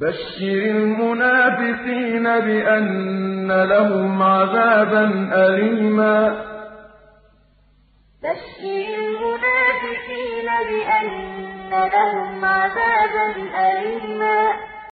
بَشِّرِ الْمُنَافِقِينَ بِأَنَّ لَهُمْ عَذَابًا أَلِيمًا. بَشِّرِ الْمُنَافِقِينَ بِأَنَّ لَهُمْ عَذَابًا أَلِيمًا.